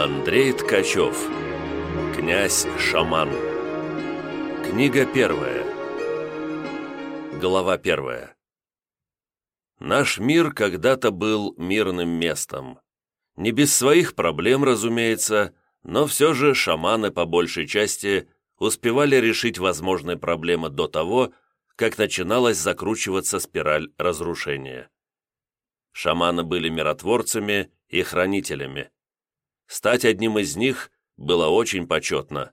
Андрей Ткачев Князь-шаман Книга первая Глава первая Наш мир когда-то был мирным местом. Не без своих проблем, разумеется, но все же шаманы по большей части успевали решить возможные проблемы до того, как начиналась закручиваться спираль разрушения. Шаманы были миротворцами и хранителями. Стать одним из них было очень почетно.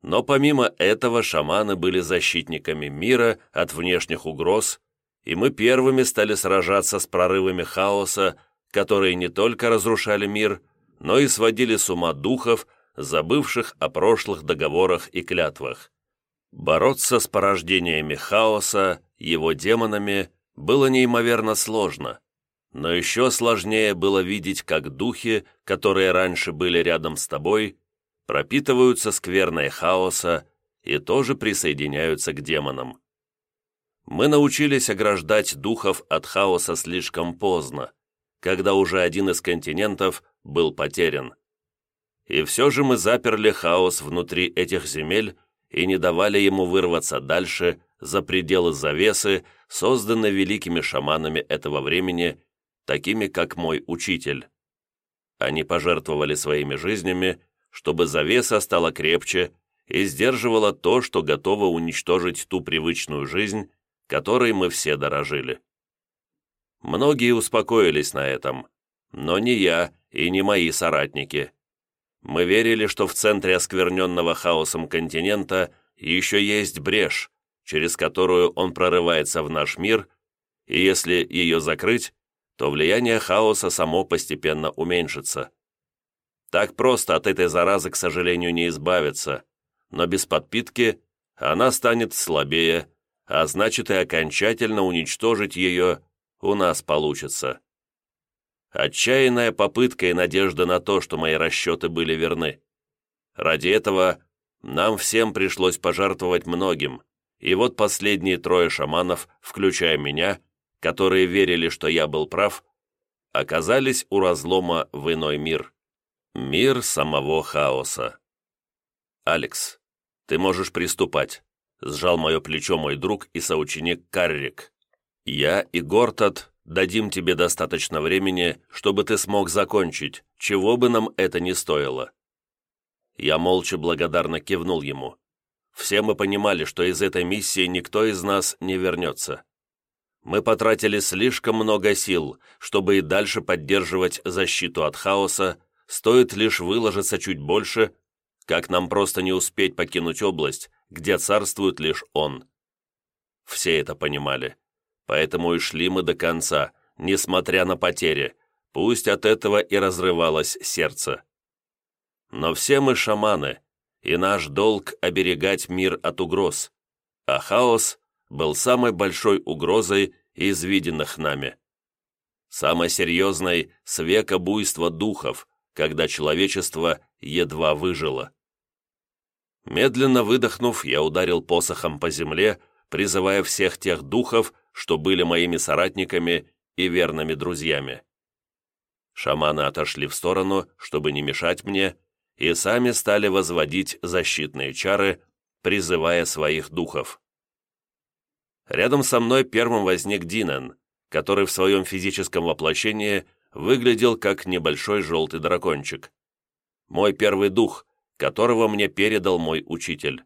Но помимо этого шаманы были защитниками мира от внешних угроз, и мы первыми стали сражаться с прорывами хаоса, которые не только разрушали мир, но и сводили с ума духов, забывших о прошлых договорах и клятвах. Бороться с порождениями хаоса, его демонами, было неимоверно сложно. Но еще сложнее было видеть, как духи, которые раньше были рядом с тобой, пропитываются скверной хаоса и тоже присоединяются к демонам. Мы научились ограждать духов от хаоса слишком поздно, когда уже один из континентов был потерян. И все же мы заперли хаос внутри этих земель и не давали ему вырваться дальше, за пределы завесы, созданной великими шаманами этого времени такими как мой учитель. Они пожертвовали своими жизнями, чтобы завеса стала крепче и сдерживала то, что готово уничтожить ту привычную жизнь, которой мы все дорожили. Многие успокоились на этом, но не я и не мои соратники. Мы верили, что в центре оскверненного хаосом континента еще есть брешь, через которую он прорывается в наш мир, и если ее закрыть, то влияние хаоса само постепенно уменьшится. Так просто от этой заразы, к сожалению, не избавиться, но без подпитки она станет слабее, а значит и окончательно уничтожить ее у нас получится. Отчаянная попытка и надежда на то, что мои расчеты были верны. Ради этого нам всем пришлось пожертвовать многим, и вот последние трое шаманов, включая меня, которые верили, что я был прав, оказались у разлома в иной мир. Мир самого хаоса. «Алекс, ты можешь приступать», — сжал мое плечо мой друг и соученик Каррик. «Я и Гортат дадим тебе достаточно времени, чтобы ты смог закончить, чего бы нам это ни стоило». Я молча благодарно кивнул ему. Все мы понимали, что из этой миссии никто из нас не вернется мы потратили слишком много сил, чтобы и дальше поддерживать защиту от хаоса, стоит лишь выложиться чуть больше, как нам просто не успеть покинуть область, где царствует лишь он. Все это понимали, поэтому и шли мы до конца, несмотря на потери, пусть от этого и разрывалось сердце. Но все мы шаманы, и наш долг оберегать мир от угроз, а хаос был самой большой угрозой из виденных нами. Самой серьезной с века буйства духов, когда человечество едва выжило. Медленно выдохнув, я ударил посохом по земле, призывая всех тех духов, что были моими соратниками и верными друзьями. Шаманы отошли в сторону, чтобы не мешать мне, и сами стали возводить защитные чары, призывая своих духов. Рядом со мной первым возник Динан, который в своем физическом воплощении выглядел как небольшой желтый дракончик. Мой первый дух, которого мне передал мой учитель.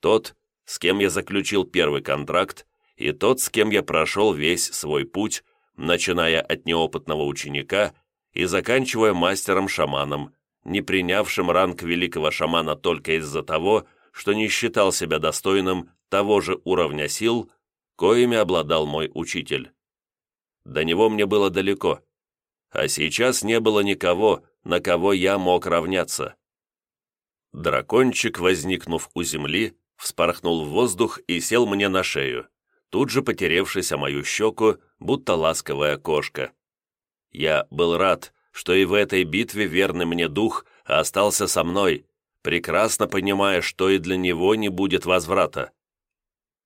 Тот, с кем я заключил первый контракт, и тот, с кем я прошел весь свой путь, начиная от неопытного ученика и заканчивая мастером-шаманом, не принявшим ранг великого шамана только из-за того, что не считал себя достойным того же уровня сил, коими обладал мой учитель. До него мне было далеко, а сейчас не было никого, на кого я мог равняться. Дракончик, возникнув у земли, вспорхнул в воздух и сел мне на шею, тут же потеревшись о мою щеку, будто ласковая кошка. Я был рад, что и в этой битве верный мне дух остался со мной, прекрасно понимая, что и для него не будет возврата.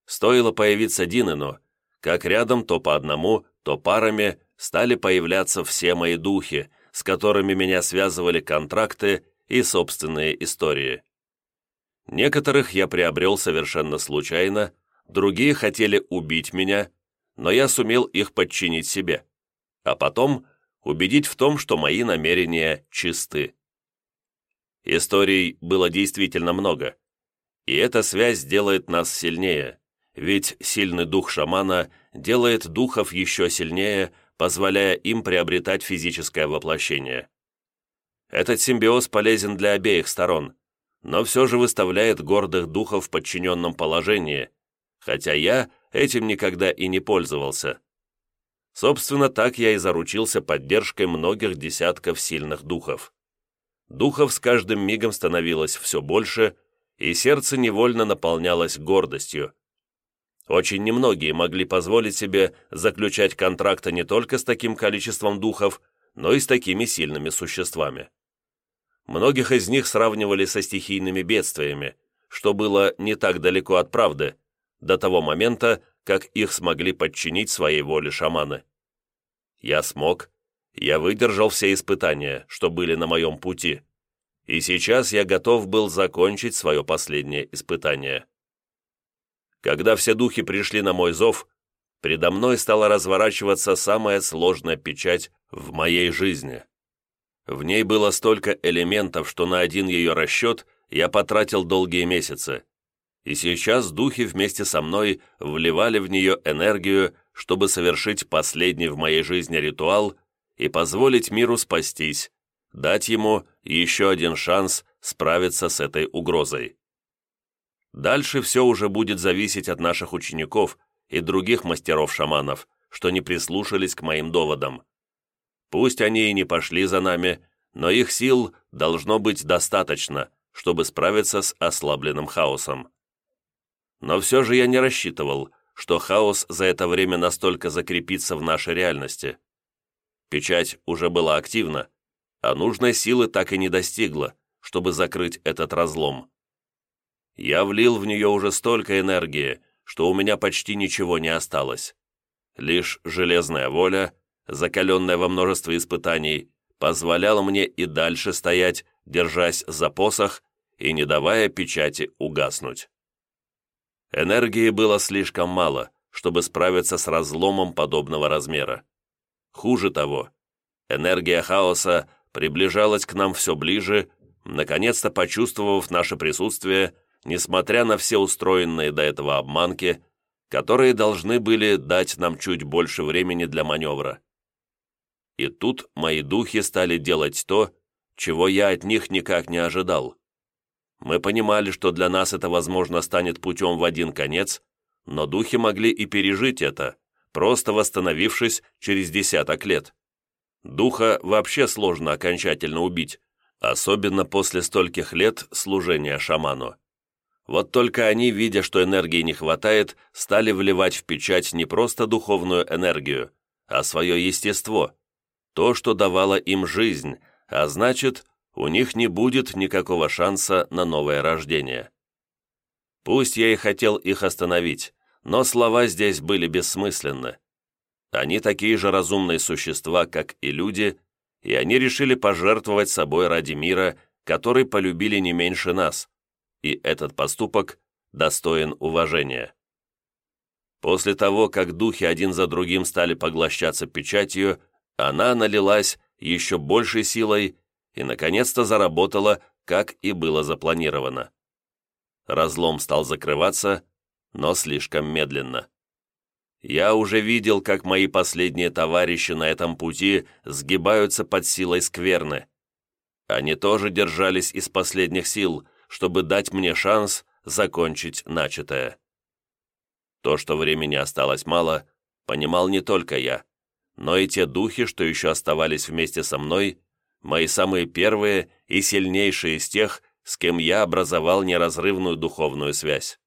Стоило появиться Динену, как рядом то по одному, то парами стали появляться все мои духи, с которыми меня связывали контракты и собственные истории. Некоторых я приобрел совершенно случайно, другие хотели убить меня, но я сумел их подчинить себе, а потом убедить в том, что мои намерения чисты. Историй было действительно много, и эта связь делает нас сильнее, ведь сильный дух шамана делает духов еще сильнее, позволяя им приобретать физическое воплощение. Этот симбиоз полезен для обеих сторон, но все же выставляет гордых духов в подчиненном положении, хотя я этим никогда и не пользовался. Собственно, так я и заручился поддержкой многих десятков сильных духов. Духов с каждым мигом становилось все больше, и сердце невольно наполнялось гордостью. Очень немногие могли позволить себе заключать контракты не только с таким количеством духов, но и с такими сильными существами. Многих из них сравнивали со стихийными бедствиями, что было не так далеко от правды, до того момента, как их смогли подчинить своей воле шаманы. Я смог, я выдержал все испытания, что были на моем пути, и сейчас я готов был закончить свое последнее испытание. Когда все духи пришли на мой зов, предо мной стала разворачиваться самая сложная печать в моей жизни. В ней было столько элементов, что на один ее расчет я потратил долгие месяцы. И сейчас духи вместе со мной вливали в нее энергию, чтобы совершить последний в моей жизни ритуал и позволить миру спастись, дать ему еще один шанс справиться с этой угрозой. Дальше все уже будет зависеть от наших учеников и других мастеров-шаманов, что не прислушались к моим доводам. Пусть они и не пошли за нами, но их сил должно быть достаточно, чтобы справиться с ослабленным хаосом. Но все же я не рассчитывал, что хаос за это время настолько закрепится в нашей реальности. Печать уже была активна, а нужной силы так и не достигла, чтобы закрыть этот разлом. Я влил в нее уже столько энергии, что у меня почти ничего не осталось. Лишь железная воля, закаленная во множестве испытаний, позволяла мне и дальше стоять, держась за посох и не давая печати угаснуть. Энергии было слишком мало, чтобы справиться с разломом подобного размера. Хуже того, энергия хаоса приближалась к нам все ближе, наконец-то почувствовав наше присутствие несмотря на все устроенные до этого обманки, которые должны были дать нам чуть больше времени для маневра. И тут мои духи стали делать то, чего я от них никак не ожидал. Мы понимали, что для нас это, возможно, станет путем в один конец, но духи могли и пережить это, просто восстановившись через десяток лет. Духа вообще сложно окончательно убить, особенно после стольких лет служения шаману. Вот только они, видя, что энергии не хватает, стали вливать в печать не просто духовную энергию, а свое естество, то, что давало им жизнь, а значит, у них не будет никакого шанса на новое рождение. Пусть я и хотел их остановить, но слова здесь были бессмысленны. Они такие же разумные существа, как и люди, и они решили пожертвовать собой ради мира, который полюбили не меньше нас, и этот поступок достоин уважения. После того, как духи один за другим стали поглощаться печатью, она налилась еще большей силой и, наконец-то, заработала, как и было запланировано. Разлом стал закрываться, но слишком медленно. Я уже видел, как мои последние товарищи на этом пути сгибаются под силой скверны. Они тоже держались из последних сил, чтобы дать мне шанс закончить начатое. То, что времени осталось мало, понимал не только я, но и те духи, что еще оставались вместе со мной, мои самые первые и сильнейшие из тех, с кем я образовал неразрывную духовную связь.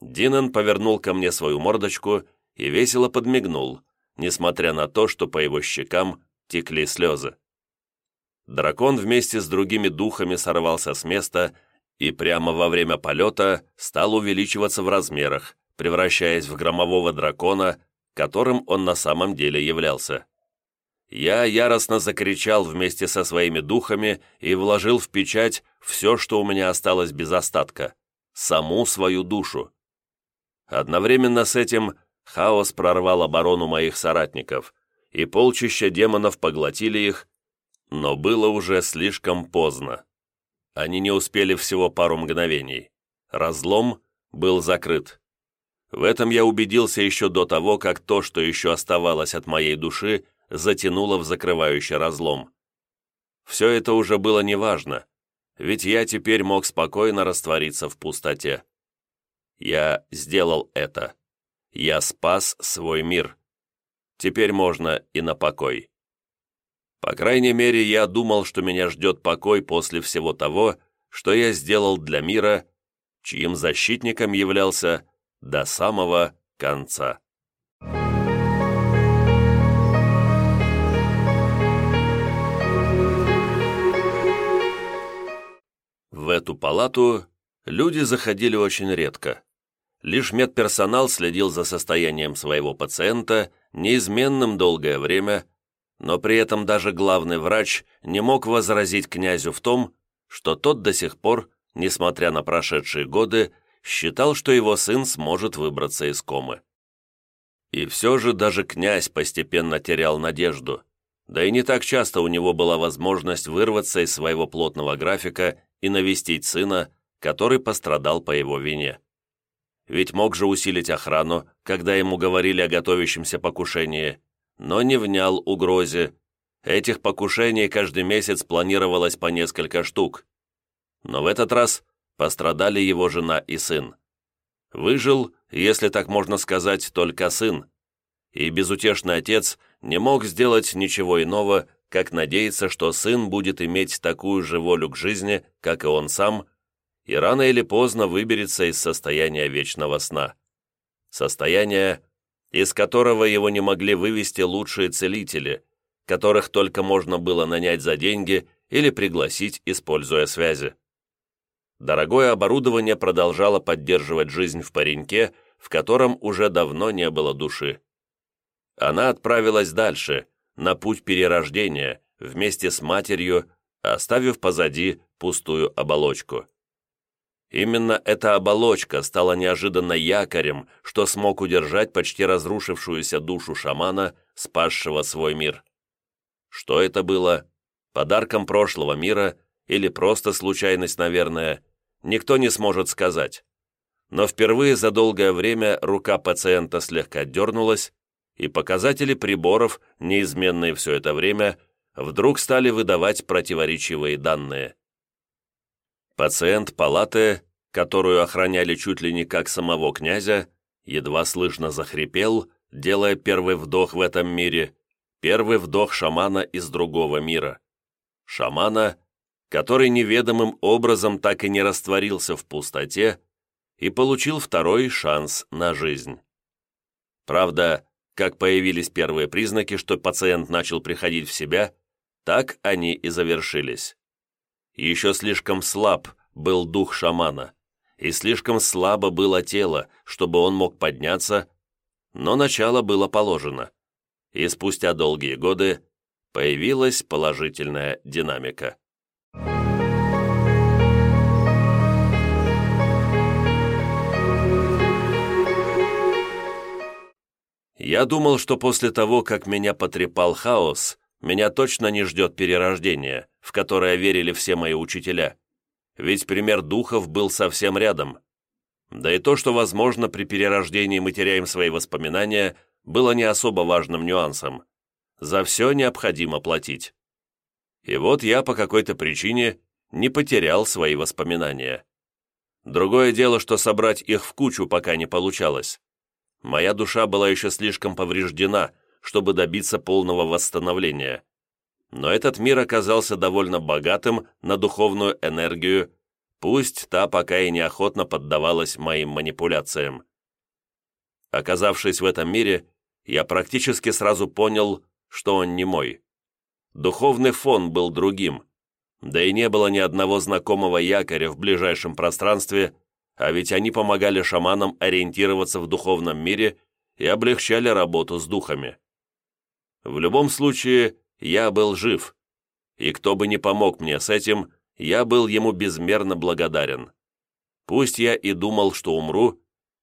Динан повернул ко мне свою мордочку и весело подмигнул, несмотря на то, что по его щекам текли слезы. Дракон вместе с другими духами сорвался с места и прямо во время полета стал увеличиваться в размерах, превращаясь в громового дракона, которым он на самом деле являлся. я яростно закричал вместе со своими духами и вложил в печать все, что у меня осталось без остатка, саму свою душу. Одновременно с этим хаос прорвал оборону моих соратников, и полчища демонов поглотили их, но было уже слишком поздно. Они не успели всего пару мгновений. Разлом был закрыт. В этом я убедился еще до того, как то, что еще оставалось от моей души, затянуло в закрывающий разлом. Все это уже было неважно, ведь я теперь мог спокойно раствориться в пустоте. Я сделал это. Я спас свой мир. Теперь можно и на покой. По крайней мере, я думал, что меня ждет покой после всего того, что я сделал для мира, чьим защитником являлся до самого конца. В эту палату люди заходили очень редко. Лишь медперсонал следил за состоянием своего пациента неизменным долгое время, но при этом даже главный врач не мог возразить князю в том, что тот до сих пор, несмотря на прошедшие годы, считал, что его сын сможет выбраться из комы. И все же даже князь постепенно терял надежду, да и не так часто у него была возможность вырваться из своего плотного графика и навестить сына, который пострадал по его вине. Ведь мог же усилить охрану, когда ему говорили о готовящемся покушении, но не внял угрозе. Этих покушений каждый месяц планировалось по несколько штук. Но в этот раз пострадали его жена и сын. Выжил, если так можно сказать, только сын. И безутешный отец не мог сделать ничего иного, как надеяться, что сын будет иметь такую же волю к жизни, как и он сам, и рано или поздно выберется из состояния вечного сна. Состояние, из которого его не могли вывести лучшие целители, которых только можно было нанять за деньги или пригласить, используя связи. Дорогое оборудование продолжало поддерживать жизнь в пареньке, в котором уже давно не было души. Она отправилась дальше, на путь перерождения, вместе с матерью, оставив позади пустую оболочку. Именно эта оболочка стала неожиданно якорем, что смог удержать почти разрушившуюся душу шамана, спасшего свой мир. Что это было? Подарком прошлого мира или просто случайность, наверное, никто не сможет сказать. Но впервые за долгое время рука пациента слегка дернулась, и показатели приборов, неизменные все это время, вдруг стали выдавать противоречивые данные. Пациент палаты, которую охраняли чуть ли не как самого князя, едва слышно захрипел, делая первый вдох в этом мире, первый вдох шамана из другого мира. Шамана, который неведомым образом так и не растворился в пустоте и получил второй шанс на жизнь. Правда, как появились первые признаки, что пациент начал приходить в себя, так они и завершились. Еще слишком слаб был дух шамана, и слишком слабо было тело, чтобы он мог подняться, но начало было положено, и спустя долгие годы появилась положительная динамика. Я думал, что после того, как меня потрепал хаос, меня точно не ждет перерождение, в которое верили все мои учителя. Ведь пример духов был совсем рядом. Да и то, что, возможно, при перерождении мы теряем свои воспоминания, было не особо важным нюансом. За все необходимо платить. И вот я по какой-то причине не потерял свои воспоминания. Другое дело, что собрать их в кучу пока не получалось. Моя душа была еще слишком повреждена, чтобы добиться полного восстановления. Но этот мир оказался довольно богатым на духовную энергию, пусть та пока и неохотно поддавалась моим манипуляциям. Оказавшись в этом мире, я практически сразу понял, что он не мой. Духовный фон был другим, да и не было ни одного знакомого якоря в ближайшем пространстве, а ведь они помогали шаманам ориентироваться в духовном мире и облегчали работу с духами. В любом случае, я был жив. И кто бы не помог мне с этим, я был ему безмерно благодарен. Пусть я и думал, что умру,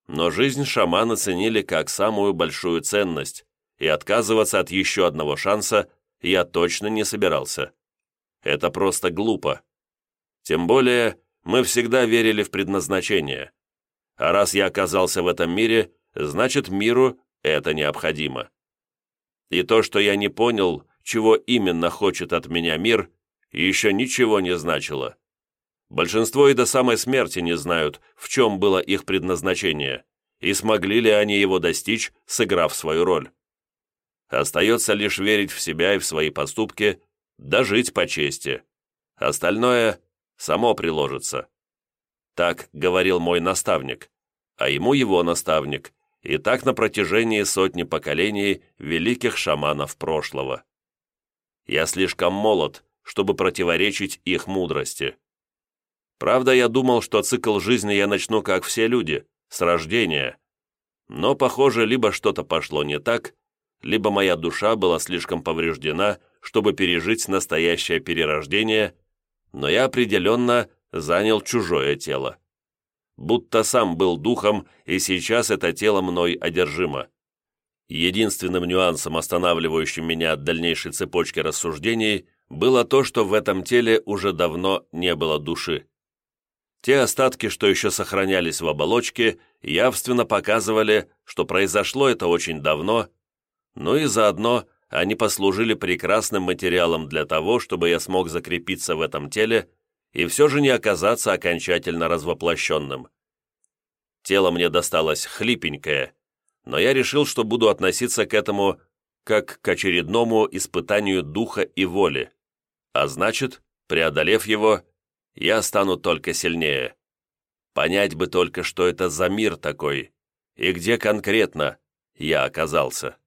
но жизнь шамана ценили как самую большую ценность, и отказываться от еще одного шанса я точно не собирался. Это просто глупо. Тем более, мы всегда верили в предназначение. А раз я оказался в этом мире, значит миру это необходимо. И то, что я не понял, чего именно хочет от меня мир, еще ничего не значило. Большинство и до самой смерти не знают, в чем было их предназначение, и смогли ли они его достичь, сыграв свою роль. Остается лишь верить в себя и в свои поступки, дожить по чести. Остальное само приложится. Так говорил мой наставник, а ему его наставник, и так на протяжении сотни поколений великих шаманов прошлого. Я слишком молод, чтобы противоречить их мудрости. Правда, я думал, что цикл жизни я начну, как все люди, с рождения. Но, похоже, либо что-то пошло не так, либо моя душа была слишком повреждена, чтобы пережить настоящее перерождение, но я определенно занял чужое тело. Будто сам был духом, и сейчас это тело мной одержимо. Единственным нюансом, останавливающим меня от дальнейшей цепочки рассуждений, было то, что в этом теле уже давно не было души. Те остатки, что еще сохранялись в оболочке, явственно показывали, что произошло это очень давно, но и заодно они послужили прекрасным материалом для того, чтобы я смог закрепиться в этом теле и все же не оказаться окончательно развоплощенным. Тело мне досталось хлипенькое, но я решил, что буду относиться к этому как к очередному испытанию духа и воли, а значит, преодолев его, я стану только сильнее. Понять бы только, что это за мир такой, и где конкретно я оказался.